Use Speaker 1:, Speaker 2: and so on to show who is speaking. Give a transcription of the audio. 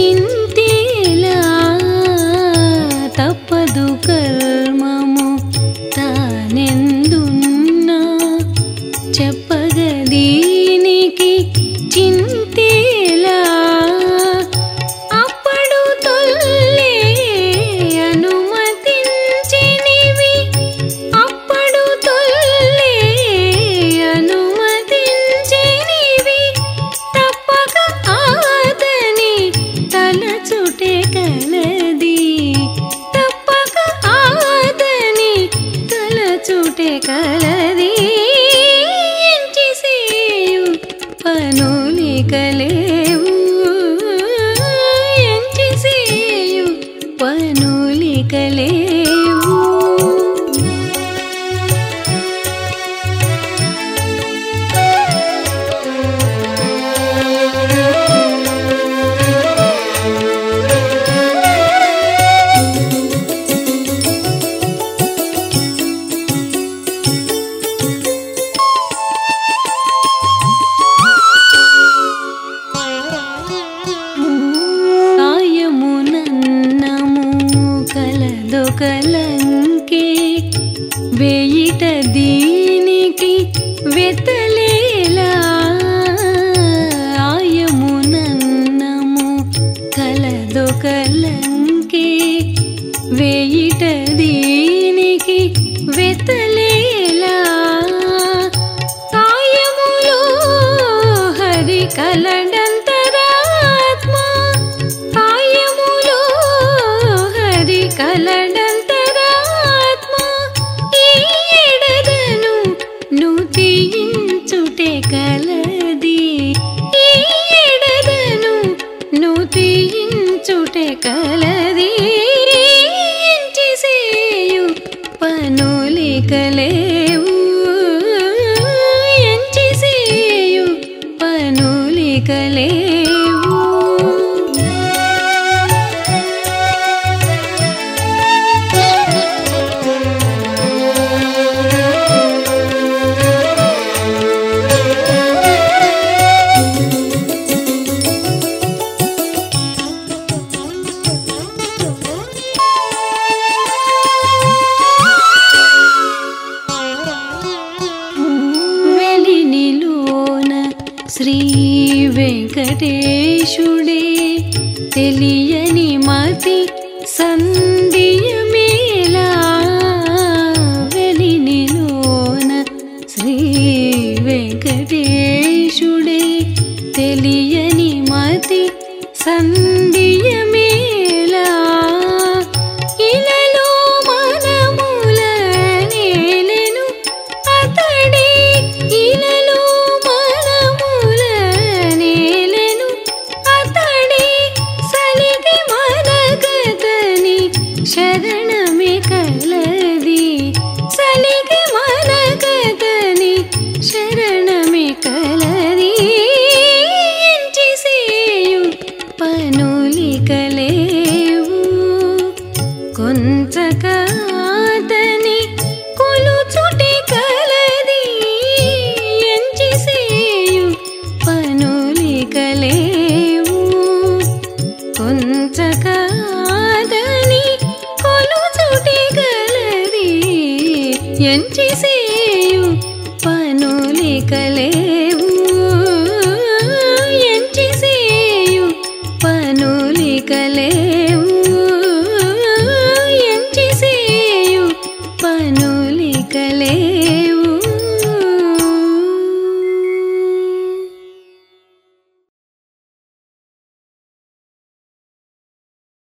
Speaker 1: ചിന്ത దొకలంకి వేయిట దీనికి వెతలేలా. ఆయమునన్నము కలదొకలంకి వేయిట దీనికి వెతలేలా. ఆయములో హరి కలడ वेङ्कटेशुडे तलियनि मा सन्धि मेलानि శ్రీ वेङ्कटेशुडे తెలియని మతి सन् భుజంచి సేయు పనులికలే